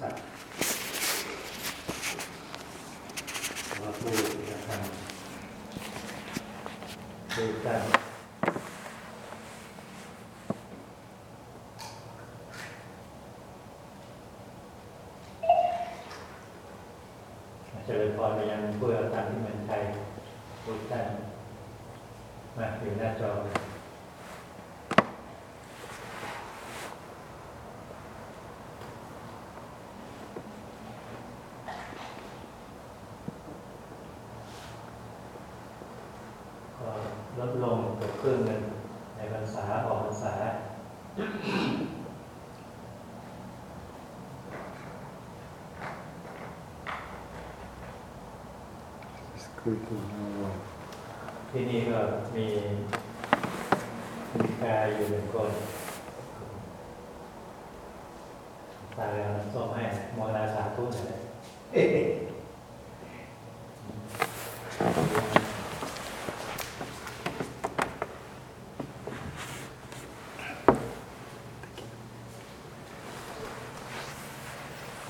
สัตว์ว่าผู้กระทำผู้ตั้งเจริญพรไปยังผู้กระทำที่เมืองไทยผู้ตั้งมาอยู่หน้าจอเลย ก็ลดลงเกือบ ครึ่งหนึ่งในภาษาออกภาษา ที่นี่ก็มีมีกาอยู่หนึ่งคนตายแล้วส้มให้มอนาสาธุหน่อยนะเอ๊ะ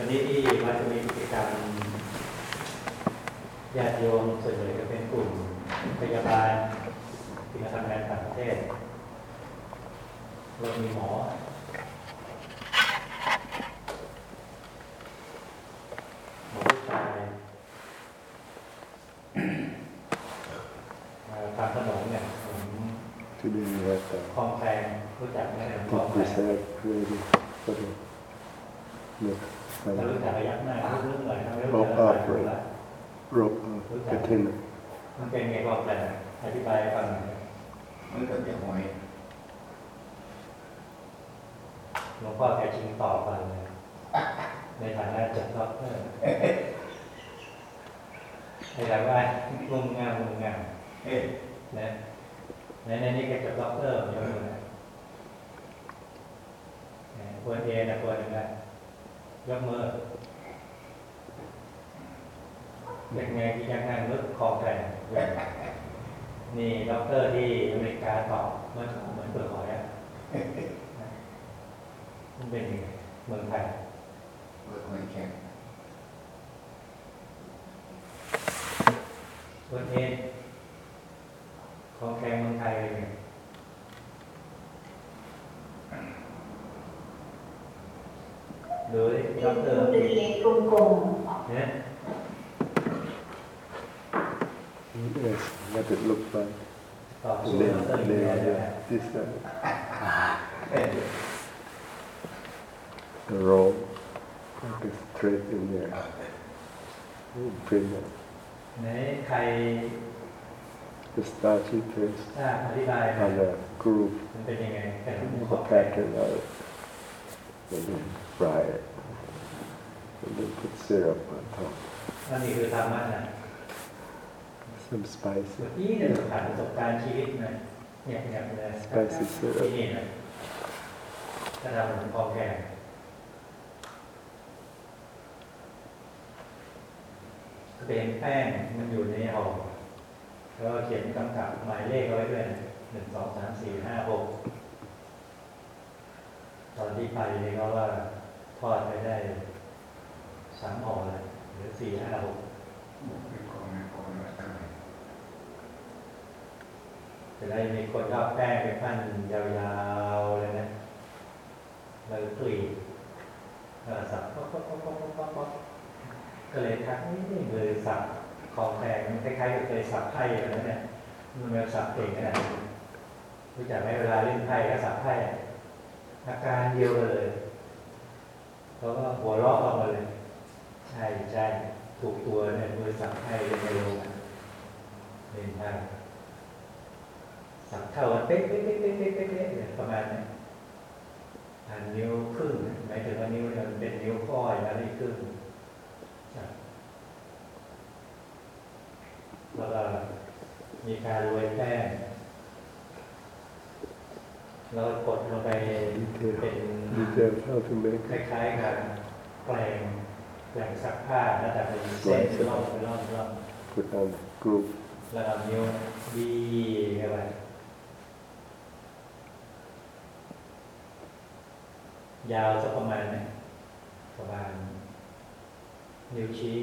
วันนี้ที่วัดจะมีกิจกรรมญาติโยมส่วนใหญ่ก็เป็นกลุ่มพยาบาลที่มาทำงานต่างประเทศเรามีหมอ หมอผู้ชายมาทำขนมเนี่ยขนม Today we have คลองแคลงรู้จักไหมขนมคลอง uh, แคลง preserve ready for the next ถ้ารู้ time. จักระยักหน้ารู้เรื่องหน่อยถ้าไม่รู้โอ้จักอ่าอะไรรู้ละ Rope uh, container. มันเป็นไงคลองแคลงอธิบายให้ฟังหน่อยมันก็จะหอยหลวงพ่อแกชิงตอบมาเลยในฐานะจัดด็อกเตอร์ในฐานะงุ่มงามงุ่มงามเอ๊ะนะ ในในนี้แกจัดด็อกเตอร์เยอะเลยนะนะควรเอนะควรหนึ่งนะยกมือเป็นไงที่ยังนั่งนึกคอแกร่งนี่ด็อกเตอร์ที่อเมริกาตอบเมื่อเหมือนเปิดหอยอะนะมันเป็นยังไงเมืองไทยเปิดหอยแข็งตัวเองของแกงเมืองไทยเลยเนี่ยหรือดอกเตอ con khen ơn thầy. Này. lưỡi nhóm từ. Cùng cùng. Dạ. Nhé là tuyệt lục và lên lên this the à. roll like straight in there. Brilliant đấy thầy The starchy paste ทราบอธิบายมา on the groove, มันเป็นยังไงแกง the ของแกง pattern of it. And then fry it. And then put syrup on top. นั่นนี่คือธรรมะนะ Some เมื่อ spices. กี้เนี่ยผ่านประสบการณ์ชีวิตนะเนี่ยเนี่ยเลย Spicy ที่ syrup. นี่นะถ้าทำเหมือนของแกงก็เป็นแป้งมันอยู่ในห่อ แล้วก็เขียนกำกับหมายเลขเอาไว้ด้วยนะหนึ่งสองสามสี่ห้าหกตอนที่ไปเนี่ยก็ว่าทอดไปได้สามห่อเลยหรือสี่ห้าหกจะได้มีคนชอบแป้งไปพันยาวๆเลยนะแล้วกรีดก็สับก็เลยทักนี่มือสับ คองแพงมันคล้ายๆกับเคยสับไพ่อะไรนั่นเนี่ยมันเป็นสับเก่งขนาดรู้จักไหมเวลาเล่นไพ่ก็สับไพ่อาการเดียวกันเลยเขาก็หัวเราะออกมาเลย ใช่ใช่ถูกตัวเนี่ยมือสับไพ่เลยไม่รู้เล่นไพ่สับเท่ากันเป๊ะเป๊ะเป๊ะเป๊ะเป๊ะเป๊ะเป๊ะเนี่ยประมาณนี้อันนิ้วครึ่งหมายถึงว่านิ้วเนี่ยมันเป็นนิ้วก้อยแล้วนี่ครึ่งสับแล้วก็ มีการโรยแป้งแล้วก็กดลงไปเป็น Details how to ค make ล้ายๆกับแปลงแปลงซักผ้าแล้วแต่เป็นเส้นเป็นร่องเป็นร่องเป็นร่อง put on the groove. แล้วเอานิ้วบีเข้าไปยาวสักประมาณนี้ประมาณนิ้วชี้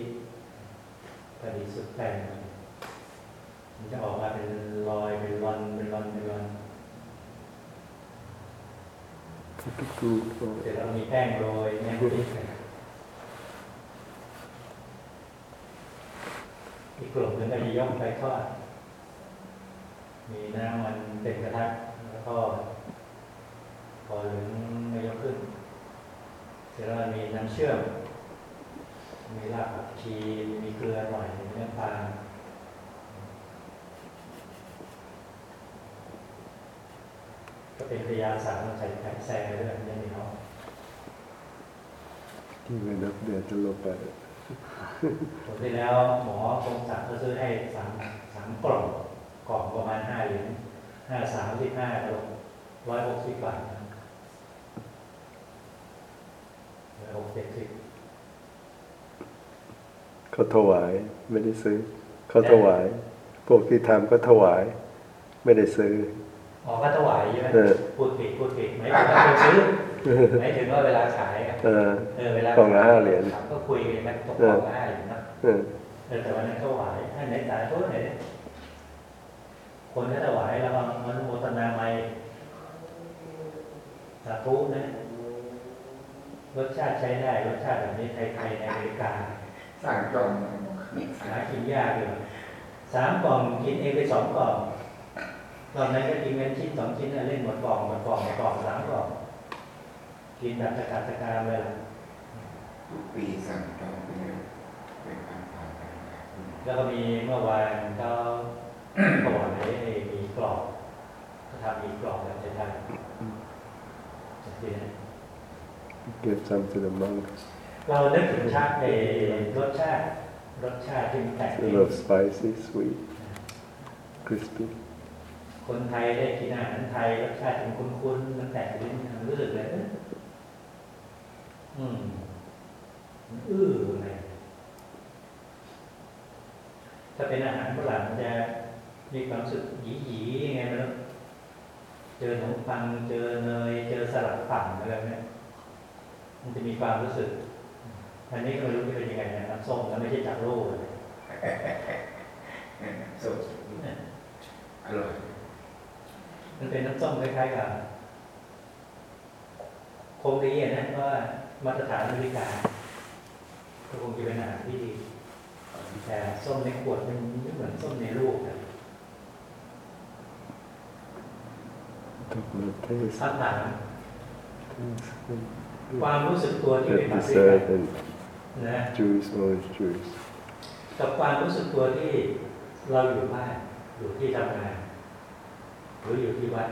พอดีสุดแป้ง มันจะออกมาเป็นรอยเป็นรอนเป็นรอนเป็นรอนทุกกลุ่มก็เสร็จแล้วมีแป้งโรยแม่งติดอีกกลุ่มหนึงก็จะยกไปทอดมีน้ำมันเต็มกระทะแล้วก็พอเหลืองไม่ยกขึ้น เสร็จแล้วมีน้ำเชื่อม มีรากผักชีมีเกลือหน่อยมีเนื้อปลา ก็เป็นพยาสารใส่ไก่แซ่ด้วยยังมีเนาะที่ไม่นับเดือนจะลบไปผมที่แล้วหมอคงสั่งเขาซื้อให้สามสามกล่องกล่องประมาณห้าเหรียญห้าสามสิบห้าลงร้อยหกสิบบาทนะร้อยหกสิบสิบเขาถวายไม่ได้ซื้อเขาถวาย พวกที่ทำก็ถวาย ไม่ได้ซื้อ อ๋อก็ถวายใช่ไหมเออพูดผิดพูดผิดไม่ถึงว่าคนซื้อหมายถึงว่าเวลาขายอะเออเออเวลากล่องละห้าเหรียญก็คุยกันไหมตกกล่องละห้าเหรียญนะเออเออแต่วันนั้นถวายอันไหนสายทุกไหนคนที่ถวายแล้วก็มันโมทนาไม่สาธุนะรสชาติใช้ได้รสชาติแบบนี้ไทยๆในอเมริกาสร้างจอมหากินยากอยู่สามกล่องกินเองไปสองกล่อง ตอนนั้นก็กินเป็นชิ้นสองชิ้นน่ะเล่นหมดกล่องหมดกล่องหมดกล่องสามกล่องกินแบบตะการตะการเลยล่ะทุกปีสร้างจอมเป็นเป็นการผ่านไปแล้วก็มีเมื่อวานก็ถวายมีกรอบก็ทำมีกรอบแล้วจะได้จะดีนะ give some to the monks เรานึกถึงชาติในรสชาติรสชาติที่มันแตก a ต่าง little spicy sweet crispy คนไทยได้กินอาหารไทยรสชาติมันคุ้นๆมันแตกลิ้นมันรู้สึกเลยอืมอื้อไงถ้าเป็นอาหารฝรั่งมันจะมีความรู้สึกหยีๆยังไงไม่รู้เจอขนมปังเจอเนยเจอสลัดปั่นอะไรแบบเนี้ยมันจะมีความรู้สึก อันนี้ก็ไม่รู้จะเป็นยังไงนะน้ำส้มแล้วไม่ใช่จากโลกเลยสดอร่อย มันเป็นน้ำส้มคล้ายๆกับคงดีอะนะว่ามาตรฐานอเมริกาก็คงจะเป็นอาหารที่ดีแต่ส้มในขวดมันไม่เหมือนส้มในลูกนะ talk about taste ถ้าถาม taste ความรู้สึกตัวที่ and เป็น that ปาริ dessert กัน and นะ juice orange juice กับความรู้สึกตัวที่เราอยู่บ้านอยู่ที่ทำงาน หรืออยู่ที่วัด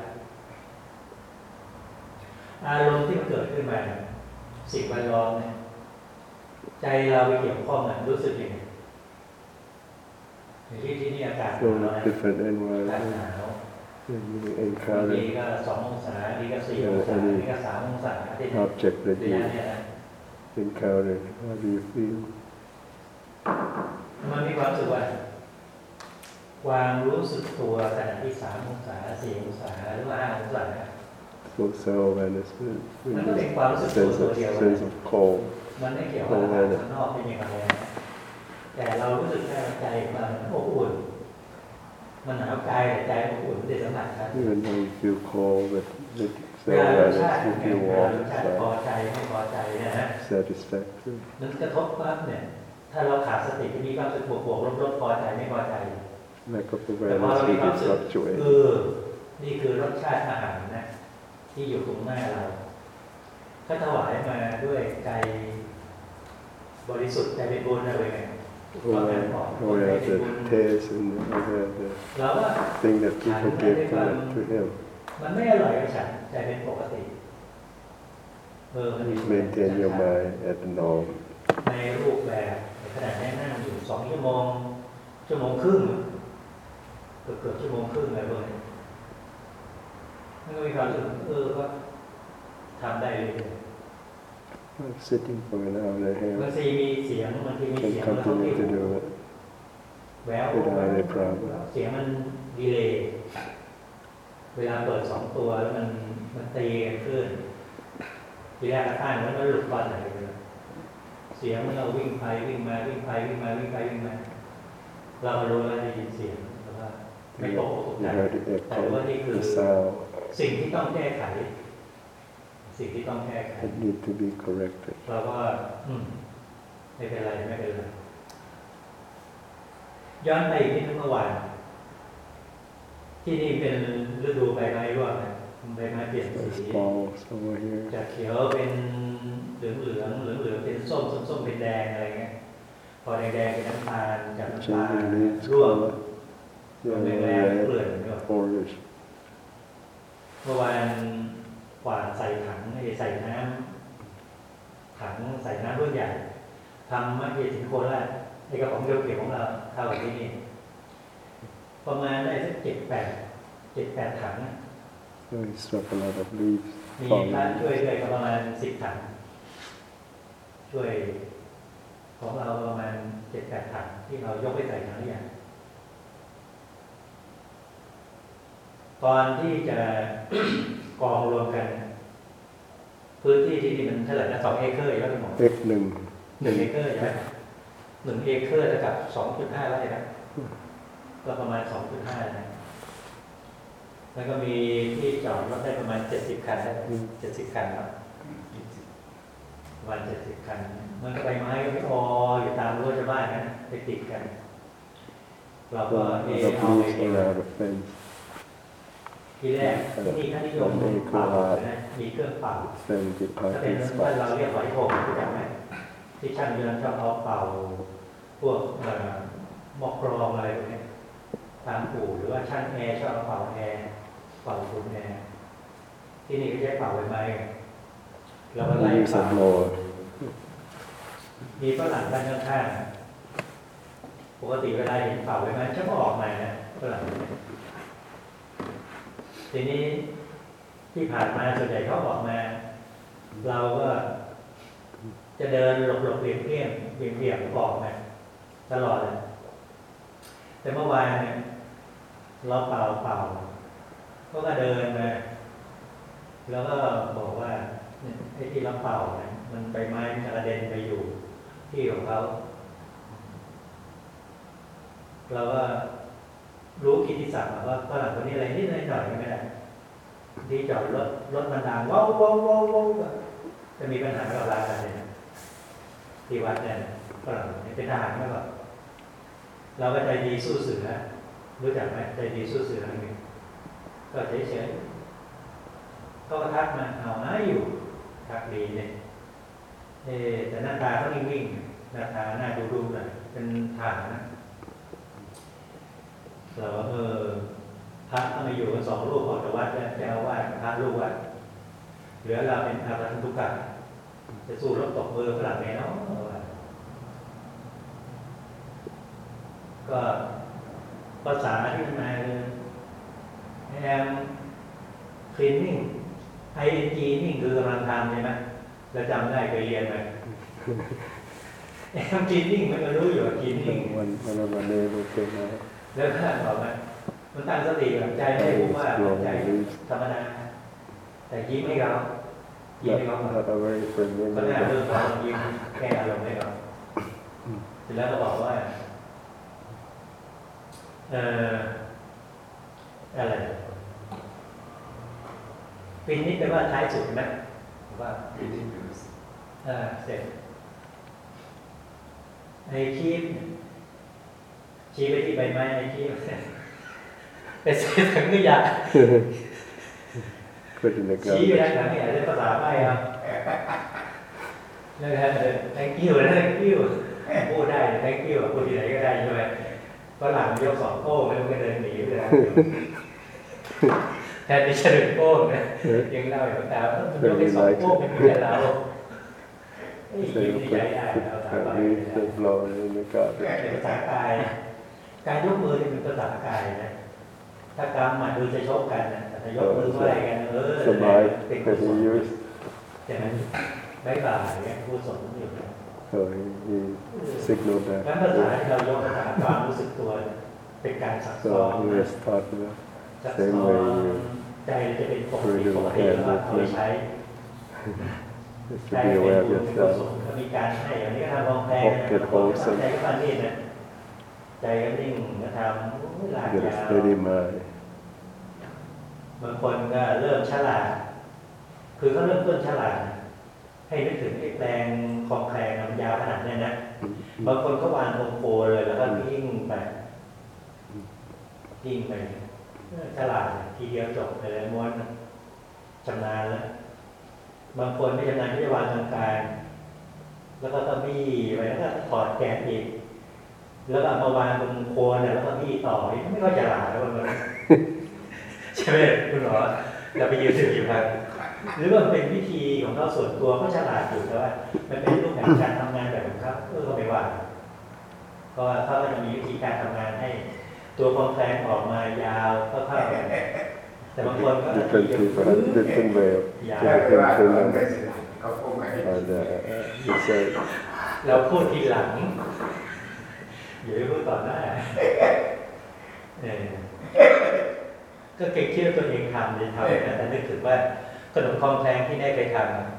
อารมณ์ที่มันเกิดขึ้นมาเนี่ยสิ่งแวดล้อมเนี่ยใจเราไปเกี่ยวข้องน่ะรู้สึกยังไงอย่างที่ที่นี่อากาศห so นาวนะ different อากาศ environment หนาว and you บาง encounter ทีก็สององศาดีก็สี่องศาดีก็สามองศาที่ object that ที่ you นี่เนี่ยนะ encounter how do you feel มันมีความรู้สึกว่า ความรู้สึกตัวขณะที่สามองศาสี่องศาหรือว่าห้าองศา full self awareness when มันก็เป็น there's ความรู้สึกตัว sense ตัว of เดียวกัน sense of cold มันไม่เกี่ยวกับอากาศข้างนอกเป็นยังไงนะแต่เรารู้สึกแค่ใจมันอบอุ่น มันหนาวกายแต่ใจอบอุ่นไม่ได้สัมผัสกัน even though you feel cold but with เว self ลารสชา awareness ติ you เป็น feel เวลา warm รสชาติพอ inside ใจไม่พอใจเนะฮะ satisfactory มันกระทบปั๊บเนี่ย ถ้าเราขาดสติจะมีความรู้สึกบวกบวกลบลบพอใจไม่พอใจ lack of แต่พอ awareness เรามี will ความ be รู้สึก fluctuating เออนี่คือรสชาติอาหารนะที่อยู่ตรงหน้าเราถ้าถวายมาด้วยใจบริสุทธิ์ใจเป็นบุญอะไรไง aware aware of the taste and aware of the เราก็ thing that people give to, to him มันไม่อร่อยกับฉันใจเป็นปกติเออมันมี maintain your mind at the norm ในรูปแบบในขณะนี้นั่งอยู่สองชั่วโมงชั่วโมงครึ่ง เกือบเกือบชั่วโมงครึ่งอะไรพวกนี้มันก็มีความรู้สึกเออก็ทำได้เลย sitting for an hour and a บาง half ทีมีเสียงบางทีมี can เสียงแล้วเขา continue ไม่ to รู้ do it แวว without any problem เสียงมันดีเลย์เวลาเปิดสองตัวแล้วมันมันตีกันขึ้นทีแรกก็ตั้งแล้วมันหลุดตอนไหนไปเลยสสียงมันเราวิ่งไปวิ่งมาวิ่งไปวิ่งมาวิ่งไปวิ่งมาเราก็รู้แล้วได้ยินเสียงแล้วก็ ไม่ตกอกตก You ใจ heard the แต่ว่านี่ echo, คือ the sound. สิ่งที่ต้องแก้ไข สิ่งที่ต้องแก้ไข It need to be corrected. เราก็อืมไม่เป็นไรไม่เป็นไรย้อนไปอีกนิดนึงเมื่อวานที่นี่เป็นฤดูใบไม้ร่วงนะใบไม้เปลี่ยน There's สี balls over here. จากเขียวเป็นเหลืองเหลืองเหลืองเหลืองๆเป็นส้มส้มส้มเป็นแดงอะไรเงี้ยพอแดงแดงๆเป็นน้ำตาลจากน้ำตาล Changing leaves ร่วง color. ร่วง Yellow, แรงๆเก red, ลื่อนเนาะ orange. เมื่อวานกวาดใส่ถังไอ้ใส่น้ำถังใส่น้ำรุ่นใหญ่ทำมาเกียสิงโคราชไอ้กระป๋องเดียวเขียวของเราเท่ากับที่นี่ประมาณได้สักเจ็ดแปดเจ็ดแปดถังนะ So he struck a lot of leaves มีพระ falling. ช่วยด้วยก็ประมาณสิบถัง ช่วยของเราประมาณเจ็ดแปดถังที่เรายกไปใส่ถังใหญ่ ตอนที่จะกองรวมกัน พื้นที่ที่นี่มันเท่าไหร่นะสองเอเคอร์แล้วเป็นหมอ X หนึ่งหนึ่งเอเคอร์ใช่ไหมหนึ่งเอเคอร์เท่ากับสองจุดห้าไร่นะก็ประมาณสองจุดห้านะแล้วก็มีที่จอดรถได้ประมาณเจ็ดสิบคันได้เจ็ดสิบคันครับประมาณเจ็ดสิบคัน มันก็ใบไม้ก็ไม่อออยู่ตามรั้วชาวบ้านนะไปติดกันเรา A ก็ lot เอ of เอาไป leaves เก็บ around the fence. ทีแรกที่นี่ท่านนิยมเป่านะมีเครื่องเป่า Seventy ถ้าเป็น parking บ้านเรา spots. เรียกหอยโขงรู้จักไหมที่ช่างเรือนชอบเอาเป่า พวกเอ่อหมอกกรองอะไรพวกเนี้ยตามอู่หรือว่าช่างแอร์ชอบเอาเป่าแอร์เป่าคุณแอร์ที่นี่ก็ใช้เป่าใบไม้ไงเราก็ไล่ Leaves เป่า and blower. มีฝรั่งบ้านข้างๆปกติเวลาเห็นเป่าไว้ไหมจะก็ออกมานะฝรั่งเนี่ย ทีนี้ที่ผ่านมาส่วนใหญ่เขาออกมา เราก็จะเดินหลบหลบเลี่ยงเลี่ยงเบี่ยงเบี่ยงออกมาตลอดเลยแต่เมื่อวานเนี่ยเราเป่าเป่าก็ก็เดินมาแล้วก็บอกว่าไอ้ที่เราเป่าเนี่ยมันใบไม้มันกระเด็นไปอยู่ที่ของเขาเราก็ รู้กิติศัพท์ว่าฝรั่งคนนี้อะไรนิดหน่อยๆก็ไม่ได้ที่จอดรถรถมันดังว้าวว้าวว้าวว้าวจะมีปัญหากับร้านอะไรเนี่ยที่วัดเนี่ยฝรั่งเป็นทหารมาก่อนเราก็ใจดีสู้เสือรู้จักไหมใจดีสู้เสืออะไรเงี้ยก็เฉยๆก็ทักมาเอาหาอยู่ทักดีเนี่ยเออแต่หน้าตาเขานิ่งๆหน้าตาหน้าดูดูหน่อยเป็นฐานนะ เราก็เออพระต้องมาอยู่กันสองรูปออกจากวัดแล้วจะเอาว่าสกับพระลูกวัดเหลือเราเป็นอารันตุกะจะสู้รบตกมือฝรั่งแน่เนาะก็ภาษาที่มันมาคือแอมคลีนนิ่ง ing นิ่งคือกำลังทำใช่ไหมแล้วจำได้เคยเรียนไหมแอมกินนิ่งมันก็รู้อยู่ว่ากินนิ่ง One, one of my neighbors came out. แล้ว ก็บอกว่ามันตั้งสติกับใจไม่รู้ว่าใจธรรมดาแต่ยิ้มให้เขายิ้ม Not, ให้เขาก่อน not a very friendly ก็หน้า neighbor. เรื่องเขายิ้มแก้อารมณ์ให้เขาเสร็จแล้วก็บอกว่าเอ่ออะไรฟินนี่แปลว่าท้ายสุดใช่ไหมผมว่า ridiculous อ่าเสร็จไอ้คีบ ชี้ไปที่ใบไม้ไอ้คีบไปใส่ถังขยะ Put in the ชี้ไป garbage. ทางถังขยะเรียกภาษาใบ้ครับแล้วก็ thank you นะ thank you พูดได้ thank you พูดที่ไหนก็ได้ใช่ไหมฝรั่งยกสองโป้งแล้วมันก็เดินหนีไปเลยแทนที่จะเดินโป้งนะยังเล่าอยู่ตามมันยกไปสองโป้งเป็นเพื่อนเราไอ้ So ยิ้ม you ดี put, ใจได้ put เราสา the บาน leaves and blower in the garbage. เป็นภาษากาย การยกมือนี่เป็นภาษากายนะถ้ากำมาดูจะชกกันนะแต่ถ้ายกมือไหว้กันเออ Survive เป็นกุศ that ล he used. ใช่ไหมบายบายเนี่ยกุศลอยู่นะ So he, he signaled งั้นภาษา that. ที่เรายกภาษาความรู้สึกตัวเนี่ยเป็นการสักซ้อ So ม he นะ was taught about สัก same ซ้อ way ม you ใจจะเป็นปกติปกติแล้วเอาไปใช้ is ใจ to be เป็น aware of บุญกุศ yourself. ลเอมีการให้อันนี้ก็ทำกองแพงนะ Pocket บางคน holes ใจก็ฟันนี่นะใจก็นิ่งก็ทำโอ้ยหลาย get a ยาว steady mind. บางคนก็เริ่มฉลาด คือเขาเริ่มต้นฉลาดนะให้นึกถึงไอ้แปลงคลองแคลงนะมันยาวขนาดเนี้ยนะ บางคนก็วางโอโคเลยแล้วก็ยิ่งไปยิ่งไปเออฉลาดทีเดียวจบไปเลยม้วนชำนาญแล้ว บางคนไม่ชำนาญที่จะวางกลางกลางแล้วก็ต้องบี้ไปแล้วก็ถอดแกะอีก แล้วก็เอามาวางบนโคนเนี่ยแล้วก็บี้ต่อไม่ค่อยฉลาดแล้วบางคนใช่ไหมคุณหมอเราไปยืนถืออยู่ครับหรือว่ามันเป็นวิธีของเขาส่วนตัวเขาฉลาดอยู่แต่ว่ามันเป็นรูปแบบการทำงานแบบของเขาเออก็ไม่ว่าเพราะว่าเขาก็จะมีวิธีการทำงานให้ ตัวคลองแคลงออกมายาวเท่าๆกันแต่บางคนก็ Different people have different way of ยาวถ้าเกิดว่า different เรา feeling. ไม่เสียดายเขาคงไม่ให้ And uh, he said, เราพูดทีหลัง อย่าไปพูดต่อหน้าเออก็เก่งคิดว่าตัวเองทำเลยทำนะแต่นึกถึงว่าขนมคองแคลงที่ได้เคยท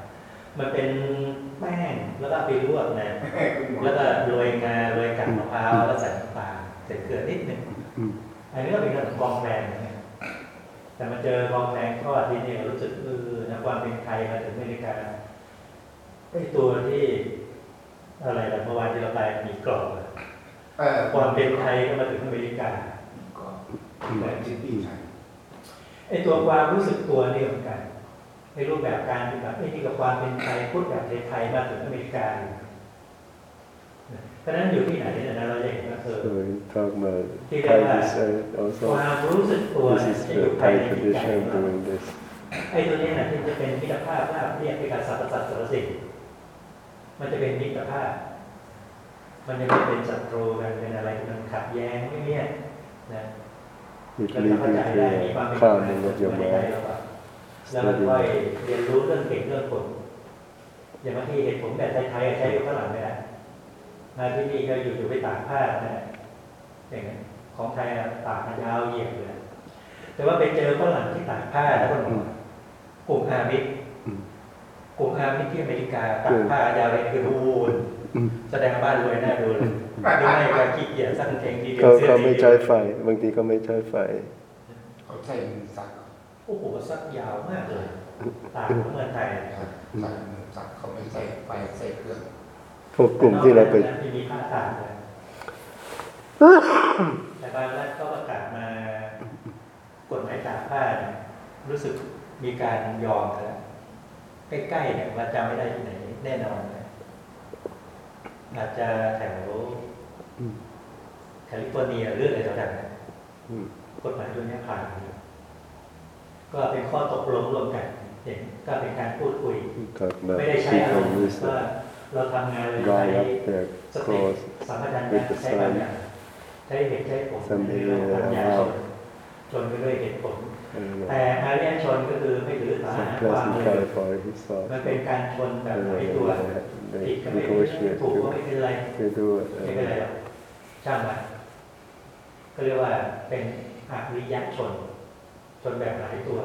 ำมันเป็นแป้งแล้วก็ไปลวกนะแล้วก็โรยงาโรยกากมะพร้าวแล้วใส่น้ำตาใส่เกลือนิดหนึงอันนี้ก็เป็นขนมกองแพงแต่มาเจอกองแพงทอดที่นี่รู้สึกเออนะความเป็นไทยมาถึงอเมริกาไอ้ตัวที่อะไรล่ะเมื่อวานที่เราไปมีกรอบอะเออ ความเป็นไทยก็มาถึงอเมริกาก็เหมือนที่พี่ใช้ไอ้ตัวความรู้สึกตัวนี่เหมือนกัน ในรูปแบบการที่แบบไอ้นี่กับความเป็นไทยพูดแบบไทยๆมาถึงอเมริกาอยู่เพราะฉะนั้นอยู่ที่ไหนเนี่ยนะเราจะเห็นว่าเออ so he talking about He Thai got that. descent ค also. วามรู้สึกตัว This เนี่ย is จะอยู่ the ภาย Thai ในจิตใจ tradition ของ of เรา doing this. ไอ้ตัวเนี้นะที่จะเป็นมิตรภาพราบเรียบไปกับสรรพสัตว์สรรพสิ่งมันจะเป็นมิตรภาพ มันจะไม่เป็นศัตรูกันเป็นอะไรที่มันขัดแย้งไม่เนี่ยนะ It แล้ว leads เข้า you ใจได้มี to ความ a เป็น calming of อ your ในใจ mind. เราอะแล้วมันค่อยเรียนรู้เรื่องเหตุเรื่องผล อย่างบางทีเหตุผลแบบไทยๆใช้อยู่ข้างหลังไม่ได้มาที่นี่ก็อยู่อยู่ไปตากผ้านะอย่างนั้นของไทยอะตากมายาวเหยียดเลยแต่ว่าไปเจอฝรั่งที่ตากผ้าแล้วก็บอกว่ากลุ่มอามิดอืมกลุ่มอามิดที่อเมริกาตากผ้ายาวเลยคือรูนอืม แสดงบ้านรวยน่าดูเลยดูไม่ก็ขี้เกียจสั่งเกงทีเดียวเขาเสื้อเขาทีไม่เดียใช้วไฟ บางทีก็ไม่ใช้ไฟเขาใช้มือซักโอ้โหซักยาวมากเลยต่างกับเมืองไทยครับใส่มือซักเขาไม่ใส่ไฟใส่เครื่องพวกกลุ่มที่เราไปนอกจากนั้นที่มีผ้าตากเลยแต่บางรัฐก็ประกาศมากฎหมายตากผ้าเนี่ยรู้สึกมีการยอมกันแล้วใกล้ๆเนี่ยว่าจำไม่ได้ที่ไหนแน่นอนนะ อาจจะแถวอืมแคลิฟอร์เนียเรื่องอะไรต่างๆนะอืมกฎหมายตัวนี้ผ่านอยู่ก็เป็นข้อตกลงร่วมกันเห็นก็เป็นการพูดคุย talk about ไม่ได้ใช้อาร people มณ์ with ว่า the เราทำงานเลย dry ใช้ up their สติ clothes สัมปชัญ with ญะ the ใช้บาง sun อย่างใช้เหตุใช้ผล Some ในเรื่องปัญญาชน area ชนไปด้วยเหตุผล and แต่อาเรียนชนก็คือไม่ถือสา some หาความ pleasant เลย California he saw มันเป็นการชนแบบไหน and ตัว they, ผิด they ก็ไม่เป็นไร negotiate ถูกก็ to, ไม่เป็นไร to do it ไม่เป็นไรหรอกช่างมันก็เรียกว่าเป็นอริยชน ชนแบบหลายตัว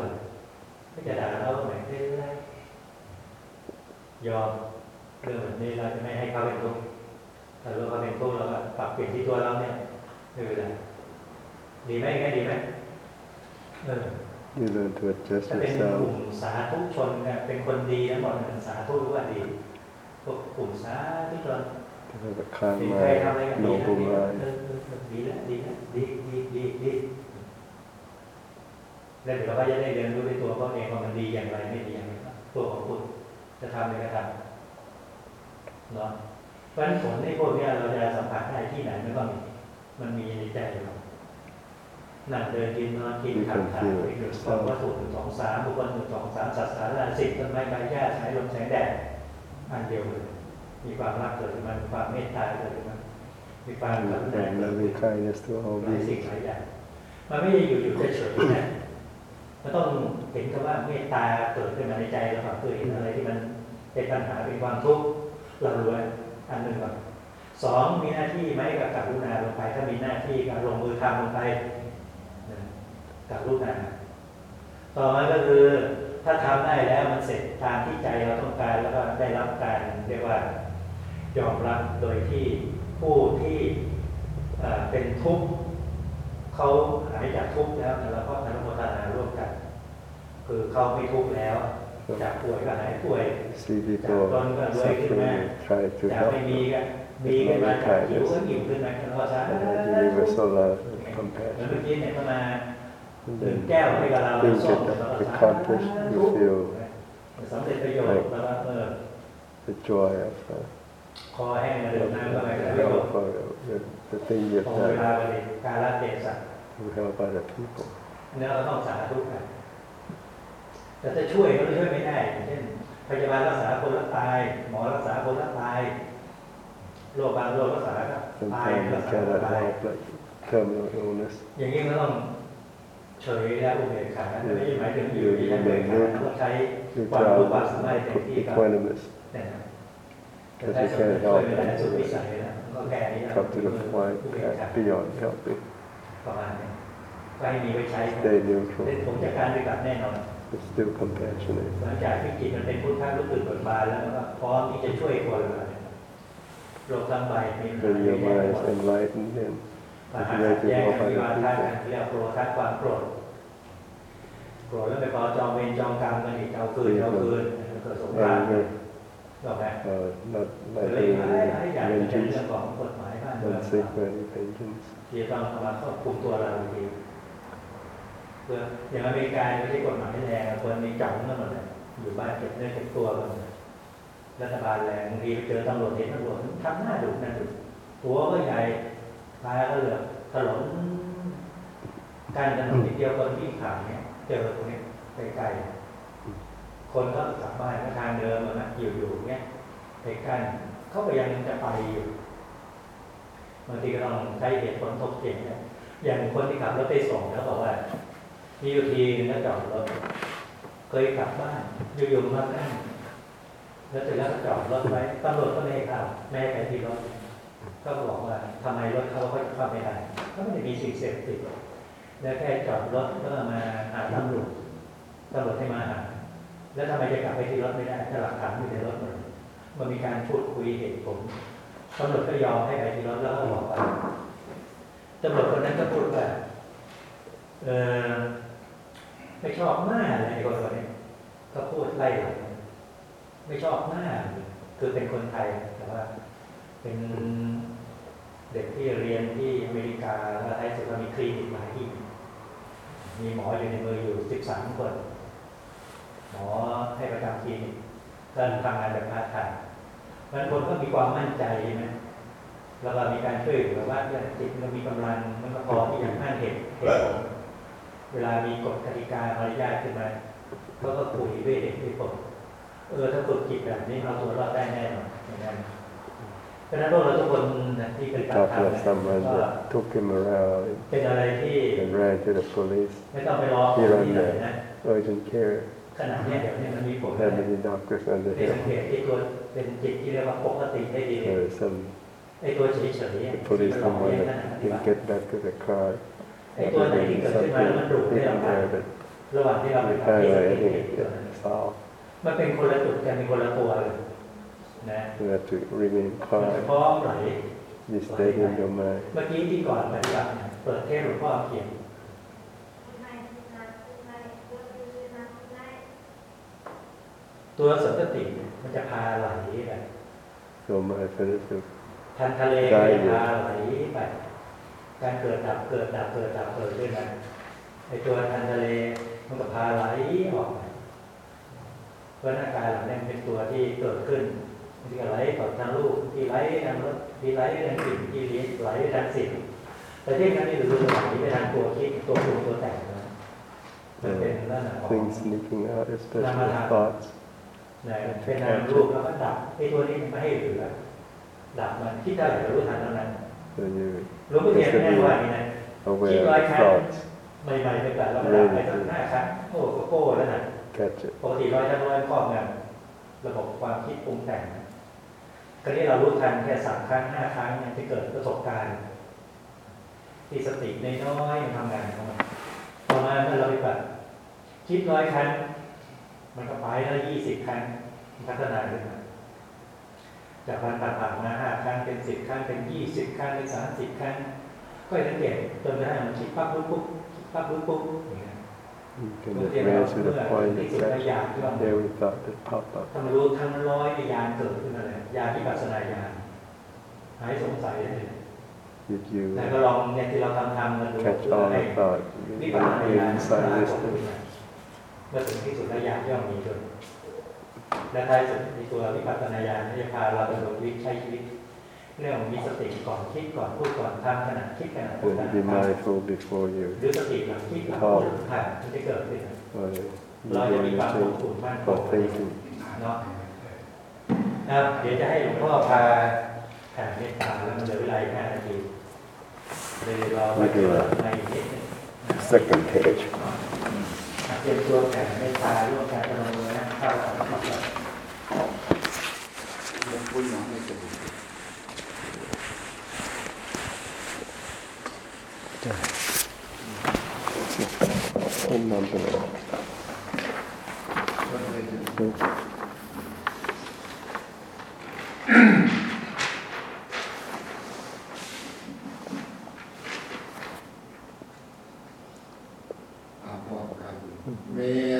ไม่จะด่าเราก็ไม่เป็นไรยอมเรื่องแบบนี้เราจะไม่ให้เขาเป็นทุกข์ถ้ารู้เขาเป็นทุกข์เราก็ปรับเปลี่ยนที่ตัวเราเนี่ยไม่เป็นไรดีไหมแค่ดีไหมเออ you learn to adjust ถ้าเป็นก yourself ลุ่มสาธุชนเนี่ยเป็นคนดีนะบอกเป็นสาธุรู้ว่าดี พวกกลุ่มสาธุชน to have a calm เป็นใครทำอะไรกัน mind ดีนะ noble ดีนะ mind เออเออเออดีนะดีนะดีดีดีดีแล้วเดี๋ยวเราก็จะได้เรียนรู้ในตัวเขาเองว่ามันดีอย่างไรไม่ดีอย่างไรตัวของคุณจะทำในกระทำเนาะเพราะฉะนั้นผลในพวกเนี้ยเราจะสัมผัสได้ที่ไหนไม่ก็มีมันมีในใจเรานั่งเดินกินนอนกินขับถ่ายไปหนึ่งสองวัตถุหนึ่งสองสามบุคคลหนึ่งสองสามสัตว์สารสิทธิ์ต้นไม้ใบหญ้าสายลมแสงแดด อันเดียวเลยมีความรักเกิดขึ้นมามีความเมตตาเกิดขึ้นมามีความกรุ and, ณา and เกิดขึ้ loving น kindness to all หลายสิ่ง beings หลายอย่างมันไม่ได้อยู่อยู่เฉยๆนะมันต้องเห็นกับว่าเมตตาเกิดขึ้นมาในใจเราครับคือเห็นอะไรที่มันเป็นปัญหาเป็นความทุกข์เรารู้ว่าอันหนึ่งก่อนสองมีหน้าที่ไหมกับกรุณาลงไป ถ้ามีหน้าที่กับลงมือทำลงไปนะกรุณาต่อมาก็คือ ถ้าทำได้แล้วมันเสร็จตามที่ใจเราต้องการแล้วก็ได้รับการเรียกว่ายอมรับโดยที่ผู้ที่เอ่อเป็นทุกข์เขาหายจากทุกข์แล้วแล้วก็อนุโมทนาร่วมกัน คือเขาไม่ทุกข์แล้ว จากป่วยก็หายป่วย see people suffering try to จาก help ไม่มี them ก็มีขึ้นมาจากหิวก็หิวขึ้นมาแล้วก็สา and have universal love and เหมือน compassion เมื่อกี้เนี่ยก็มา and ดื่ม then แก้วให้กับเรา things ส้ม that แล้วก็ accomplish you feel สำเร็จประโยชน์แล้วก็เออ the joy of uh, คอแห้งมาดื่มน้ำก็ไม่ได้ the ประโยช help น์ for the, the thing you've พอเวลา done ไปการละเทศะ to help other people เนี่ยเราต้องสาธุกันแต่จะช่วยก็ช่วยไม่ได้อย่างเช่นพยาบาลรักษาคนละตาย หมอรักษาคนละตายโรคบางโรครักษาก็ตาย sometimes รั you กษา cannot ตาย help like terminal illness อย่างนี้ก็ต้อง เฉยและอุเบกขาไม่ใช่หมายถึงอยู่ที่ใช้อุเบกขาต้องใช้ you ความรู้ความ try สามารถเต็มที่ to กับ equanimous เนี่ยนะ Because แต่ you ถ้า can't ช่วย help ไม่ได้สุดวิ and สัยแล้วก็แค่นี้นะ come to the point อุเบกขา that beyond helping ประมาณนี้ก็ให้มีไว้ใช้ stay neutral เป็นผมจัดการด้วยกับแน่นอน but still compassionate หลังจากที่จิตมันเป็นพุทธะรู้ตื่นเบิกบานแล้วมันก็พร้อมที่จะช่วยคนเลยโลกทั้งใบมีปัญหา when เย your อะแยะ mind หม is ด enlightened and มหาขัดแย้งกันวิวาทะกันเรียกโกรธะความโกรธโกรธแล้วไปพอจองเวรจองกรรมกันอีกเอาคืนเอาคืนเกิดสงคราม anger หรอกไหม uh, not เลย liking หลายหลายอย่างเป็นเรื่ vengeance องของกฎหมายบ้านเมือง not seek for any vengeance ที่จะต้องเอามาควบคุมตัวเราดีเพื่ออย่างอเมริกาไม่ใช่กฎหมายแรงคนมีจับทั้งหมดเลยอยู่บ้านเก็บเนื้อเก็บตัวกันหมดรัฐบาลแรงบางทีไปเจอตำรวจเห็นตำรวจทำหน้าดุหน้าดุตัวก็ใหญ่ ตาก็เหลือกถลนการถนนนิดเดียวคนวิ่งผ่านเนี่ย เจอตรงนี้ไกลๆคนก็กลับบ้านก็ทางเดิมอะนะอยู่ๆเนี่ยไปกั้นเขาก็ยังจะไปอยู่บางทีก็ต้องใช้เหตุผลถกเถียงกันอย่างคนที่ขับรถไปส่งแล้วบอกว่า มีอยู่ทีนึงก็จอดรถเคยกลับบ้านอยู่ๆมานั่งแล้วเสร็จแล้วก็จอดรถไว้ตำรวจก็ไม่ให้เข้าแม่ไปที่รถ ก็บอกว่าทำไมรถเขาเขาเข้าไม่ได้ก็ไม่ได้มีสิ่งเสพติดแล้วแค่จอดรถก็มาหาตำรวจตำรวจให้มาหา แล้วทำไมจะกลับไปที่รถไม่ได้ถ้าหลักฐานอยู่ในรถหมดมันมีการพูดคุยเหตุผลตำรวจก็ยอมให้ไปที่รถแล้วก็บอกว่าตำรวจคนนั้นก็พูดว่าเออไม่ชอบหน้าอะไรไอ้คนคนนี้ก็พูดไล่หลังไม่ชอบหน้า คือเป็นคนไทยแต่ว่า เป็น เด็กที่เรียนที่อเมริกาแล้วท้ายสุดก็มีคลินิกหลายที่มีหมออยู่ในมืออยู่สิบสามคน หมอให้ประจำคลินิกก็ทำงานแบบพาร์ทไทม์บางคนก็มีความมั่นใจใช่ไหมแล้วเรามีการช่วยเหลือว่าเนี่ยจิตมันมีกำลังมันก็พอที่จะห้านเหตุเหตุผลเวลามีกฎกติกามารยาทขึ้นมาเขาก็คุยด้วยเหตุด้วยผลเออถ้าฝึกจิตแบบนี้เอาตัวรอดได้แน่นอนอย่างนั้น ฉะนั้นพวกเราทุกคนนะที่เป็นการ talking ทำ of เนี่ย someone ก็ that took him around เป็นอะไรที่ and ran to the police ไม่ต้องไปรอคนที่ไหนนะ urgent care ขนาดเนี้ยเดี๋ยวนี้มันมีผล how many doctors under ที่สัง him เกตที่ตัวเป็นจิตที่เรียกว่าปกติได้ดี there is some ไอ้ตัวเฉยๆเนี่ย the police ที่มันหลอก someone เลี้ยงขนาด that นี้ didn't get back to the car ไอ้ตัวไหนที่เกิดขึ้นมาแล้วมันดุให้เรา hidden บ้าง there that ระหว่างที่เราไป we ทำที่ส finally ติ I think it get solved มันเป็นคนละจุดกันเป็นคนละตัวเลย นะ you have to remain มันจะ calm พร้อมไหล be steady in your mind เมื่อกี้ที่ก่อนปฏิบัติเนี่ยเปิดเทศหลวงพ่อเขียนตัวสันตติเนี่ยมันจะพาไหลไป so mindfulness of ทันทะเลได้ก็อยู่จะพาไหลไปการเกิดดับเกิดดับเกิดดับเกิดขึ้นมาไอ้ตัวทันทะเลมันก็พาไหลออกไปเพราะหน้าการเหล่านี้เป็นตัวที่เกิดขึ้น ที่ไหลต่อทางรูปที่ไหลทางรสที่ไหลทางกลิ่นที่ไหลทางสิ่งแต่ที่นั้นนี่คือไหลไปทางตัวคิดตัวปรุงตัวแต่งนะมันเป็นลักษณะของ things sneaking out especially Namaha. thoughts นะเป็นนามรูปแล้วก็ดับไอ้ตัวนี้มันไม่ให้เหลือดับมันคิดเท่าไหร่เรารู้ทันเท่านั้น so you หลวงพ่อเทียนแน่นว่าอย่างนี้นะ aware Keep of like the that. thoughts ใหม่ๆเป็นแบบเราดับไปสักห้าครั้งโอ้โหโก้แล้วนะ catch it ปกติร้อยทั้งร้อยครอบงำระบบความคิดปรุงแต่งนะ คราวนี้เรารู้ทันแค่สามครั้งห้าครั้งเนี่ยที่เกิดประสบการณ์ที่สติน้อยๆทำงานของมันต่อมาเมื่อเราไปแบบคิดร้อยครั้ง มันก็ไปแล้วยี่สิบครั้งพัฒนาขึ้นมาจากพันผ่านผ่านมาห้าครั้งเป็นสิบครั้งเป็นยี่สิบครั้งเป็นสามสิบครั้ง ก็สังเกตจนกระทั่งมันคิดปั๊บปุ๊บคิดปั๊บรู้ปุ๊บอย่างเงี้ย You เมื่ can อเทียบ advance กับ to เมื่ the อ point ที่ of สุดระยะ that ที่ว่า every thought that popped up. ถ้ามันรู้ทั้งร้อยยานเกิดขึ้นมาเลยยานที่ปัสนาญาณหายสงสัยเลย If you แต่ก็ลองเนี่ยที่เราทำทำกันดู catch เพื่อ all ให้ the thought, วิ you ปัสสนาญาณ inside ปรากฏ this ขึ้นมาเมื่อถึงที่สุดระยะย่อมมีจนและท้ายสุดในตัววิปัสสนาญาณนี่จะพาเราดำรงชีวิตใช้ชีวิต เรื่องของมีสติก่อนคิดก่อนพูดก่อนทำขณะคิดขณะพูดข and ณะ be ทำ mindful before you หรือสติหลังคิดหลังพูดหลังทำมันจะเกิดขึ้น uh, เราจะ you มีความคง do ถูกมั่นค for ง thinking. เนาะนะครับเดี๋ยวจะให้หลวงพ่อพาแผ่เมตตาแล้วมันเหลือเวลาอีกห้านาทีเลยรอไปเจอในอีกนิดนึง Second page. เตรียมตัวแผ่เมตตาร่วมกันพนมมือนะเข้าของก่อนยังพูดยังไม่จบ One number. ก็เลยจะเอา May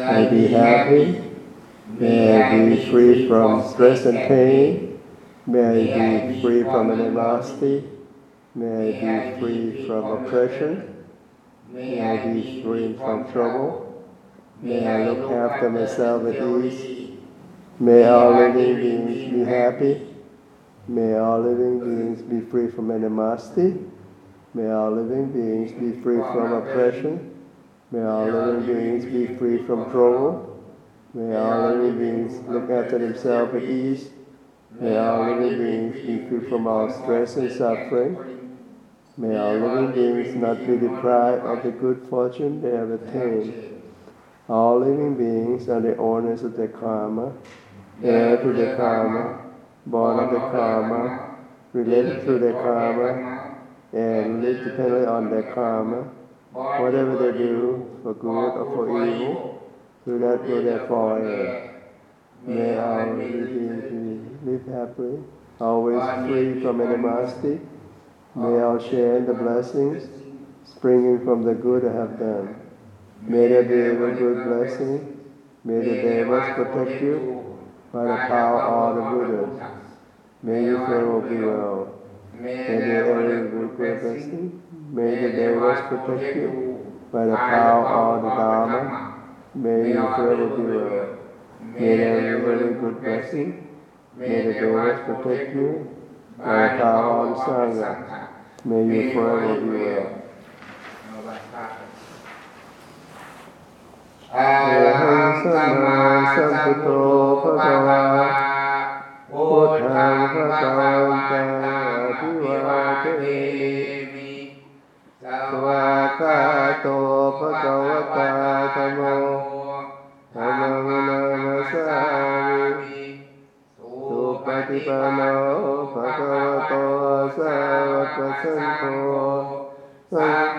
I be happy. May I be free from stress and pain. May I be free from animosity. May I be free from oppression. May I be free from trouble. May I look after myself at ease. May all living beings be happy. May all living beings be free from animosity. May all living beings be free from oppression. May all living beings be free from trouble. May all living beings look after themselves at ease. May all living beings be free from all stress and suffering. May all living beings not be deprived of the good fortune they have attained. All living beings are the owners of their karma, heir to their karma, born of the karma, related to their karma, and live dependently on their karma. Whatever they do, for good or for evil, to that will they fall in. May our living beings live happily, always free from animosity. May all share the blessings springing from the good I have done. May there be a good blessing. May the devas protect you by the power of the Buddhas. May you forever be well. May every good blessing. May the devas protect you by the power of the Dharma. May you forever be well. May there be every good blessing. May the devas protect you by the power of the Sangha. May you forever be well. อะระหัง 还有三